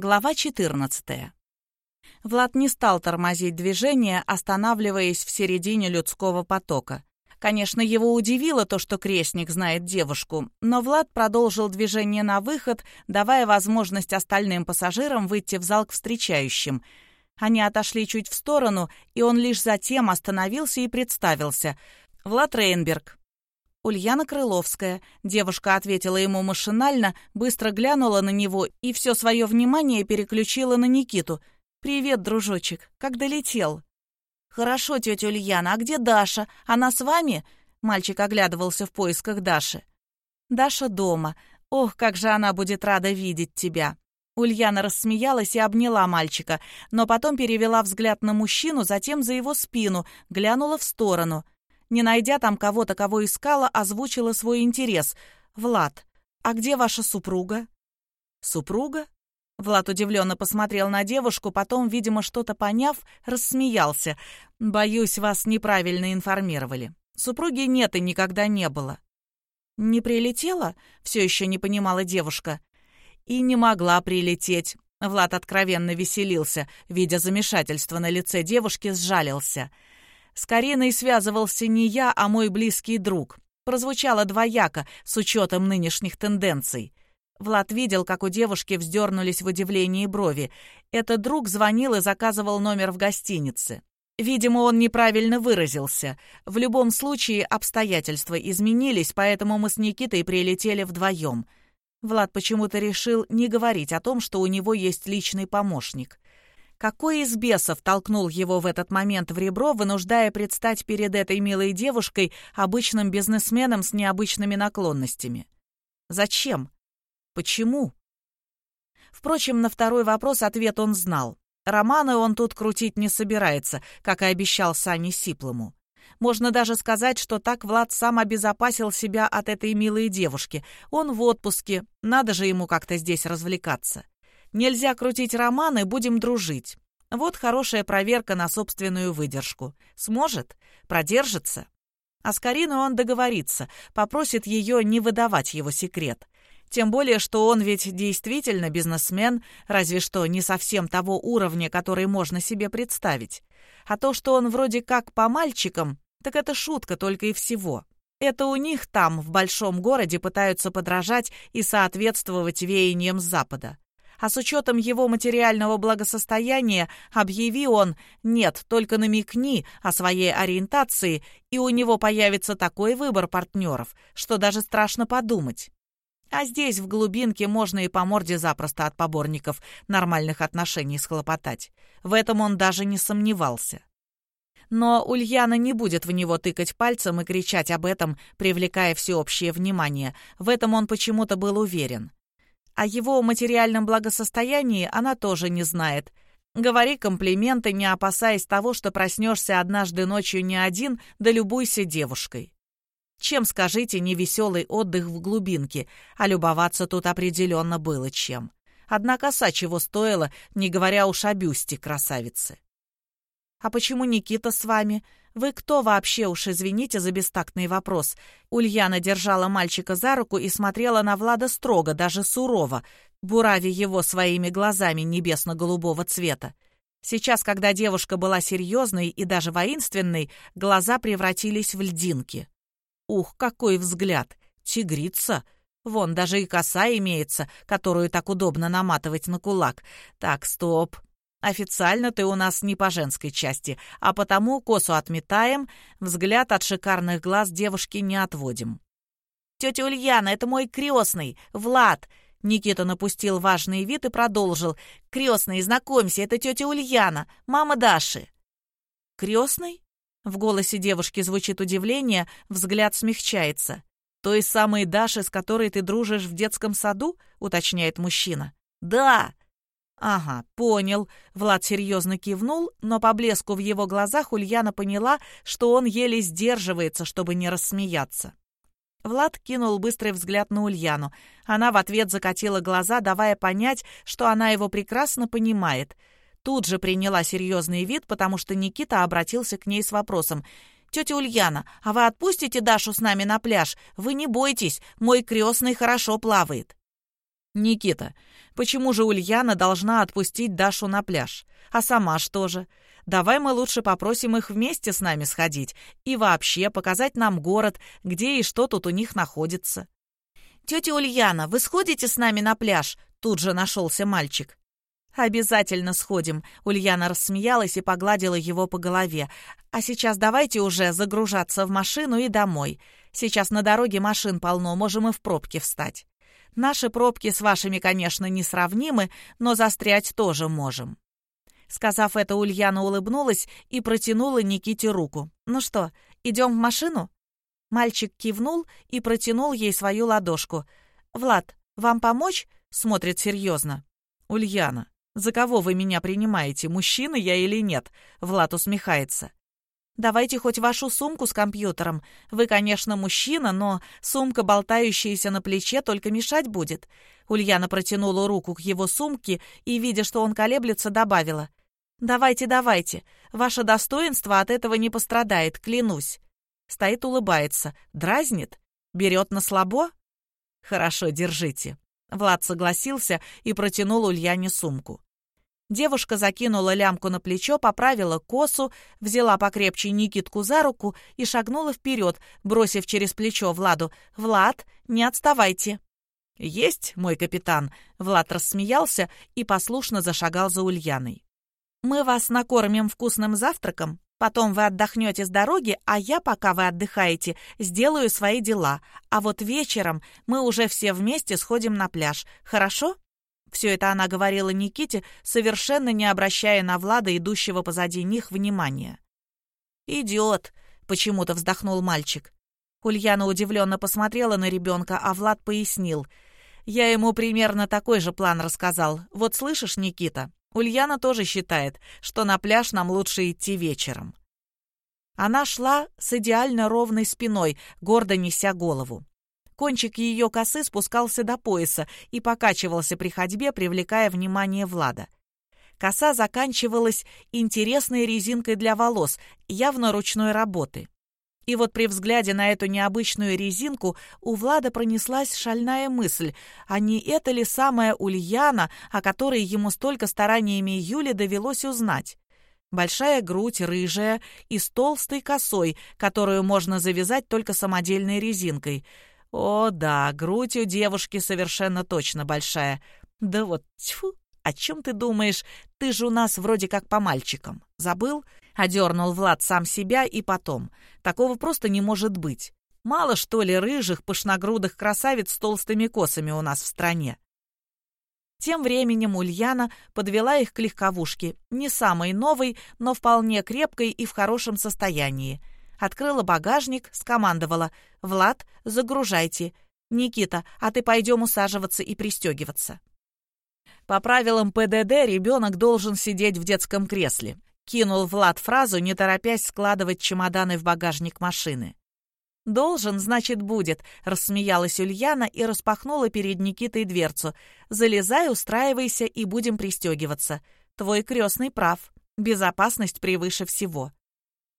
Глава 14. Влад не стал тормозить движение, останавливаясь в середине людского потока. Конечно, его удивило то, что крестник знает девушку, но Влад продолжил движение на выход, давая возможность остальным пассажирам выйти в зал к встречающим. Они отошли чуть в сторону, и он лишь затем остановился и представился. «Влад Рейнберг, Ульяна Крыловская. Девушка ответила ему машинально, быстро глянула на него и все свое внимание переключила на Никиту. «Привет, дружочек. Как долетел?» «Хорошо, тетя Ульяна. А где Даша? Она с вами?» Мальчик оглядывался в поисках Даши. «Даша дома. Ох, как же она будет рада видеть тебя!» Ульяна рассмеялась и обняла мальчика, но потом перевела взгляд на мужчину, затем за его спину, глянула в сторону — не найдя там кого-то, кого искала, озвучила свой интерес. «Влад, а где ваша супруга?» «Супруга?» Влад удивленно посмотрел на девушку, потом, видимо, что-то поняв, рассмеялся. «Боюсь, вас неправильно информировали. Супруги нет и никогда не было». «Не прилетела?» — все еще не понимала девушка. «И не могла прилететь». Влад откровенно веселился, видя замешательство на лице девушки, сжалился. С Кариной связывался не я, а мой близкий друг. Прозвучало двояко, с учетом нынешних тенденций. Влад видел, как у девушки вздернулись в удивлении брови. Этот друг звонил и заказывал номер в гостинице. Видимо, он неправильно выразился. В любом случае, обстоятельства изменились, поэтому мы с Никитой прилетели вдвоем. Влад почему-то решил не говорить о том, что у него есть личный помощник. Какой из бесов толкнул его в этот момент в ребро, вынуждая предстать перед этой милой девушкой обычным бизнесменом с необычными наклонностями? Зачем? Почему? Впрочем, на второй вопрос ответ он знал. Романы он тут крутить не собирается, как и обещал Сане Сиплому. Можно даже сказать, что так Влад сам обезопасил себя от этой милой девушки. Он в отпуске, надо же ему как-то здесь развлекаться. Нельзя крутить романы, будем дружить. Вот хорошая проверка на собственную выдержку. Сможет? Продержится? А с Кариной он договорится, попросит ее не выдавать его секрет. Тем более, что он ведь действительно бизнесмен, разве что не совсем того уровня, который можно себе представить. А то, что он вроде как по мальчикам, так это шутка только и всего. Это у них там, в большом городе, пытаются подражать и соответствовать веяниям Запада а с учетом его материального благосостояния объяви он «нет, только намекни» о своей ориентации, и у него появится такой выбор партнеров, что даже страшно подумать. А здесь, в глубинке, можно и по морде запросто от поборников нормальных отношений схлопотать. В этом он даже не сомневался. Но Ульяна не будет в него тыкать пальцем и кричать об этом, привлекая всеобщее внимание. В этом он почему-то был уверен. О его материальном благосостоянии она тоже не знает. Говори комплименты, не опасаясь того, что проснешься однажды ночью не один, да любуйся девушкой. Чем, скажите, не веселый отдых в глубинке, а любоваться тут определенно было чем. Одна коса чего стоила, не говоря уж о бюсте красавицы. «А почему Никита с вами? Вы кто вообще, уж извините за бестактный вопрос?» Ульяна держала мальчика за руку и смотрела на Влада строго, даже сурово, бурави его своими глазами небесно-голубого цвета. Сейчас, когда девушка была серьезной и даже воинственной, глаза превратились в льдинки. Ух, какой взгляд! Тигрица! Вон даже и коса имеется, которую так удобно наматывать на кулак. Так, стоп. Официально ты у нас не по женской части, а потому косу отметаем, взгляд от шикарных глаз девушки не отводим. «Тетя Ульяна, это мой крестный, Влад!» Никита напустил важный вид и продолжил. «Крестный, знакомься, это тетя Ульяна, мама Даши». «Крестный?» В голосе девушки звучит удивление, взгляд смягчается. «Той самой Даши, с которой ты дружишь в детском саду?» — уточняет мужчина. «Да!» «Ага, понял». Влад серьезно кивнул, но по блеску в его глазах Ульяна поняла, что он еле сдерживается, чтобы не рассмеяться. Влад кинул быстрый взгляд на Ульяну. Она в ответ закатила глаза, давая понять, что она его прекрасно понимает. Тут же приняла серьезный вид, потому что Никита обратился к ней с вопросом. «Тетя Ульяна, а вы отпустите Дашу с нами на пляж? Вы не бойтесь, мой крестный хорошо плавает». «Никита, Почему же Ульяна должна отпустить Дашу на пляж? А сама что же? Давай мы лучше попросим их вместе с нами сходить и вообще показать нам город, где и что тут у них находится. «Тетя Ульяна, вы сходите с нами на пляж?» Тут же нашелся мальчик. «Обязательно сходим», — Ульяна рассмеялась и погладила его по голове. «А сейчас давайте уже загружаться в машину и домой. Сейчас на дороге машин полно, можем и в пробке встать. Наши пробки с вашими, конечно, несравнимы, но застрять тоже можем». Сказав это, Ульяна улыбнулась и протянула Никите руку. «Ну что, идем в машину?» Мальчик кивнул и протянул ей свою ладошку. «Влад, вам помочь?» — смотрит серьезно. «Ульяна, за кого вы меня принимаете, мужчина я или нет?» Влад усмехается. Давайте хоть вашу сумку с компьютером. Вы, конечно, мужчина, но сумка, болтающаяся на плече, только мешать будет». Ульяна протянула руку к его сумке и, видя, что он колеблется, добавила. «Давайте, давайте. Ваше достоинство от этого не пострадает, клянусь». Стоит, улыбается. Дразнит? Берет на слабо? «Хорошо, держите». Влад согласился и протянул Ульяне сумку. Девушка закинула лямку на плечо, поправила косу, взяла покрепче Никитку за руку и шагнула вперед, бросив через плечо Владу. «Влад, не отставайте!» «Есть, мой капитан!» Влад рассмеялся и послушно зашагал за Ульяной. «Мы вас накормим вкусным завтраком, потом вы отдохнете с дороги, а я, пока вы отдыхаете, сделаю свои дела, а вот вечером мы уже все вместе сходим на пляж, хорошо?» Все это она говорила Никите, совершенно не обращая на Влада, идущего позади них, внимания. «Идет», — почему-то вздохнул мальчик. Ульяна удивленно посмотрела на ребенка, а Влад пояснил. «Я ему примерно такой же план рассказал. Вот слышишь, Никита, Ульяна тоже считает, что на пляж нам лучше идти вечером». Она шла с идеально ровной спиной, гордо неся голову. Кончик ее косы спускался до пояса и покачивался при ходьбе, привлекая внимание Влада. Коса заканчивалась интересной резинкой для волос, явно ручной работы. И вот при взгляде на эту необычную резинку у Влада пронеслась шальная мысль, а не это ли самая Ульяна, о которой ему столько стараниями Юли довелось узнать? Большая грудь, рыжая и с толстой косой, которую можно завязать только самодельной резинкой — о, да, грудь у девушки совершенно точно большая. Да вот, тьфу, о чем ты думаешь? Ты же у нас вроде как по мальчикам. Забыл? Одернул Влад сам себя и потом. Такого просто не может быть. Мало, что ли, рыжих, пышногрудых красавиц с толстыми косами у нас в стране. Тем временем Ульяна подвела их к легковушке, не самой новой, но вполне крепкой и в хорошем состоянии – Открыла багажник, скомандовала. «Влад, загружайте. Никита, а ты пойдем усаживаться и пристегиваться». По правилам ПДД ребенок должен сидеть в детском кресле. Кинул Влад фразу, не торопясь складывать чемоданы в багажник машины. «Должен, значит, будет», — рассмеялась Ульяна и распахнула перед Никитой дверцу. «Залезай, устраивайся и будем пристегиваться. Твой крестный прав. Безопасность превыше всего».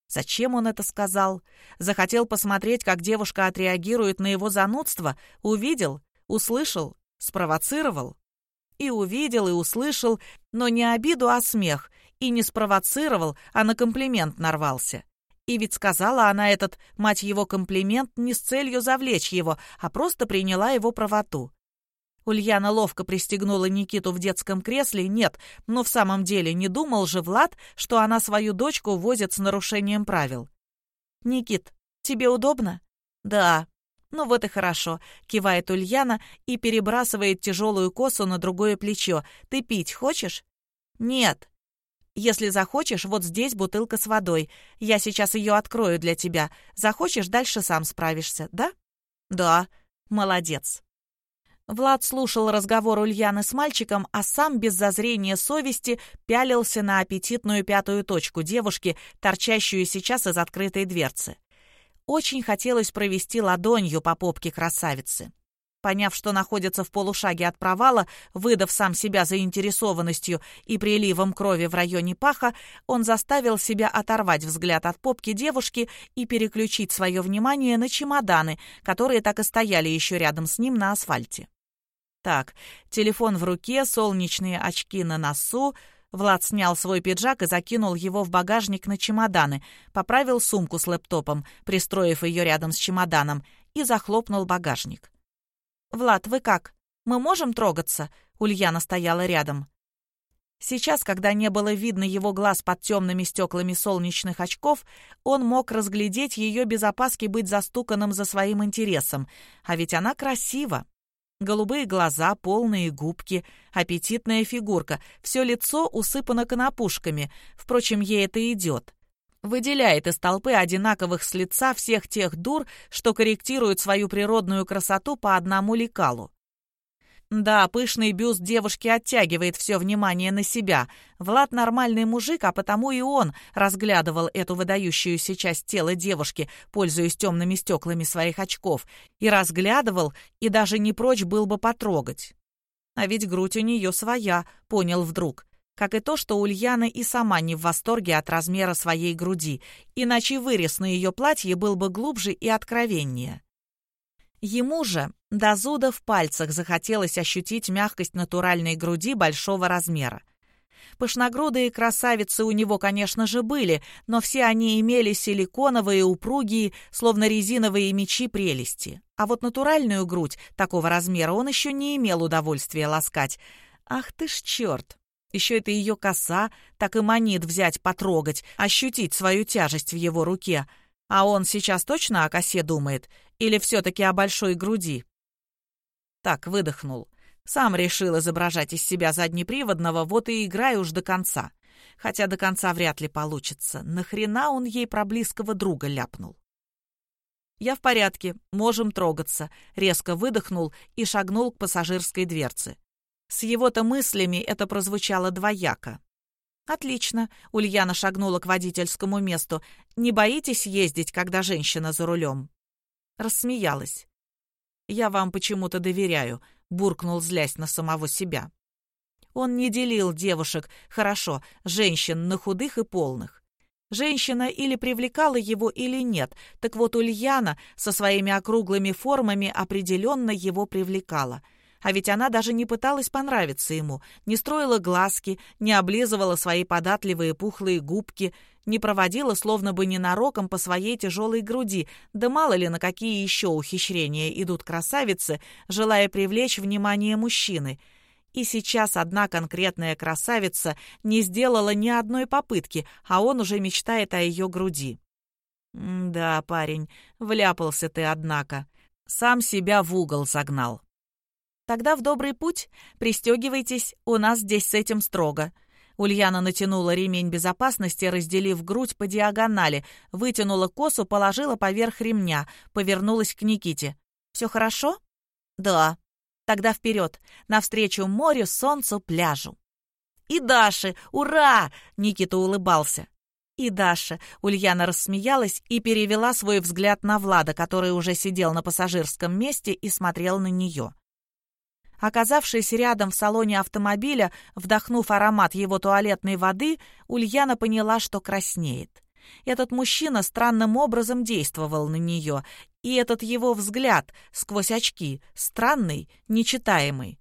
Зачем он это сказал? Захотел посмотреть, как девушка отреагирует на его занудство? Увидел? Услышал? Спровоцировал? И увидел, и услышал, но не обиду, а смех. И не спровоцировал, а на комплимент нарвался. И ведь сказала она этот, мать его, комплимент не с целью завлечь его, а просто приняла его правоту. Ульяна ловко пристегнула Никиту в детском кресле. Нет, но в самом деле не думал же Влад, что она свою дочку возит с нарушением правил. «Никит, тебе удобно?» «Да». «Ну вот и хорошо», — кивает Ульяна и перебрасывает тяжелую косу на другое плечо. «Ты пить хочешь?» «Нет». «Если захочешь, вот здесь бутылка с водой. Я сейчас ее открою для тебя. Захочешь, дальше сам справишься, да?» «Да». «Молодец». Влад слушал разговор Ульяны с мальчиком, а сам без зазрения совести пялился на аппетитную пятую точку девушки, торчащую сейчас из открытой дверцы. Очень хотелось провести ладонью по попке красавицы. Поняв, что находится в полушаге от провала, выдав сам себя заинтересованностью и приливом крови в районе паха, он заставил себя оторвать взгляд от попки девушки и переключить свое внимание на чемоданы, которые так и стояли еще рядом с ним на асфальте. Так, телефон в руке, солнечные очки на носу. Влад снял свой пиджак и закинул его в багажник на чемоданы, поправил сумку с лэптопом, пристроив ее рядом с чемоданом, и захлопнул багажник. «Влад, вы как? Мы можем трогаться?» Ульяна стояла рядом. Сейчас, когда не было видно его глаз под темными стеклами солнечных очков, он мог разглядеть ее без опаски быть застуканным за своим интересом. А ведь она красива. Голубые глаза, полные губки, аппетитная фигурка, все лицо усыпано конопушками. Впрочем, ей это идет. Выделяет из толпы одинаковых с лица всех тех дур, что корректируют свою природную красоту по одному лекалу. Да, пышный бюст девушки оттягивает все внимание на себя. Влад нормальный мужик, а потому и он разглядывал эту выдающуюся часть тела девушки, пользуясь темными стеклами своих очков. И разглядывал, и даже не прочь был бы потрогать. А ведь грудь у нее своя, понял вдруг. Как и то, что Ульяна и сама не в восторге от размера своей груди, иначе вырез на ее платье был бы глубже и откровеннее. Ему же до зуда в пальцах захотелось ощутить мягкость натуральной груди большого размера. Пышногрудые красавицы у него, конечно же, были, но все они имели силиконовые, упругие, словно резиновые мечи прелести. А вот натуральную грудь такого размера он еще не имел удовольствия ласкать. Ах ты ж черт! Еще это ее коса так и манит взять, потрогать, ощутить свою тяжесть в его руке. А он сейчас точно о косе думает? Или все-таки о большой груди? Так, выдохнул. Сам решил изображать из себя заднеприводного, вот и играй уж до конца. Хотя до конца вряд ли получится. Нахрена он ей про близкого друга ляпнул? «Я в порядке, можем трогаться», — резко выдохнул и шагнул к пассажирской дверце. С его-то мыслями это прозвучало двояко. «Отлично», — Ульяна шагнула к водительскому месту. «Не боитесь ездить, когда женщина за рулем?» Рассмеялась. «Я вам почему-то доверяю», — буркнул, злясь на самого себя. Он не делил девушек, хорошо, женщин на худых и полных. Женщина или привлекала его, или нет, так вот Ульяна со своими округлыми формами определенно его привлекала — а ведь она даже не пыталась понравиться ему, не строила глазки, не облизывала свои податливые пухлые губки, не проводила словно бы ненароком по своей тяжелой груди, да мало ли на какие еще ухищрения идут красавицы, желая привлечь внимание мужчины. И сейчас одна конкретная красавица не сделала ни одной попытки, а он уже мечтает о ее груди. «Да, парень, вляпался ты, однако. Сам себя в угол загнал». Тогда в добрый путь. Пристегивайтесь, у нас здесь с этим строго». Ульяна натянула ремень безопасности, разделив грудь по диагонали, вытянула косу, положила поверх ремня, повернулась к Никите. «Все хорошо?» «Да». «Тогда вперед, навстречу морю, солнцу, пляжу». «И Даши! Ура!» — Никита улыбался. «И Даша!» — Ульяна рассмеялась и перевела свой взгляд на Влада, который уже сидел на пассажирском месте и смотрел на нее. Оказавшись рядом в салоне автомобиля, вдохнув аромат его туалетной воды, Ульяна поняла, что краснеет. Этот мужчина странным образом действовал на нее, и этот его взгляд сквозь очки, странный, нечитаемый.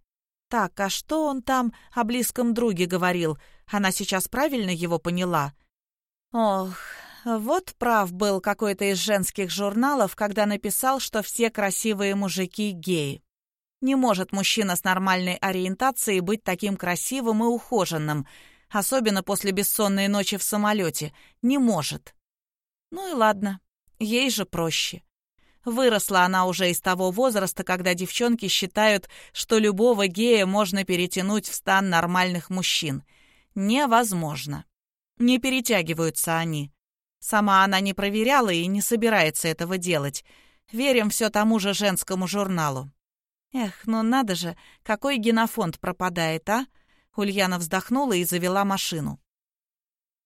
Так, а что он там о близком друге говорил? Она сейчас правильно его поняла? Ох, вот прав был какой-то из женских журналов, когда написал, что все красивые мужики геи. Не может мужчина с нормальной ориентацией быть таким красивым и ухоженным, особенно после бессонной ночи в самолете. Не может. Ну и ладно, ей же проще. Выросла она уже из того возраста, когда девчонки считают, что любого гея можно перетянуть в стан нормальных мужчин. Невозможно. Не перетягиваются они. Сама она не проверяла и не собирается этого делать. Верим все тому же женскому журналу. Эх, ну надо же, какой генофонд пропадает, а? Ульяна вздохнула и завела машину.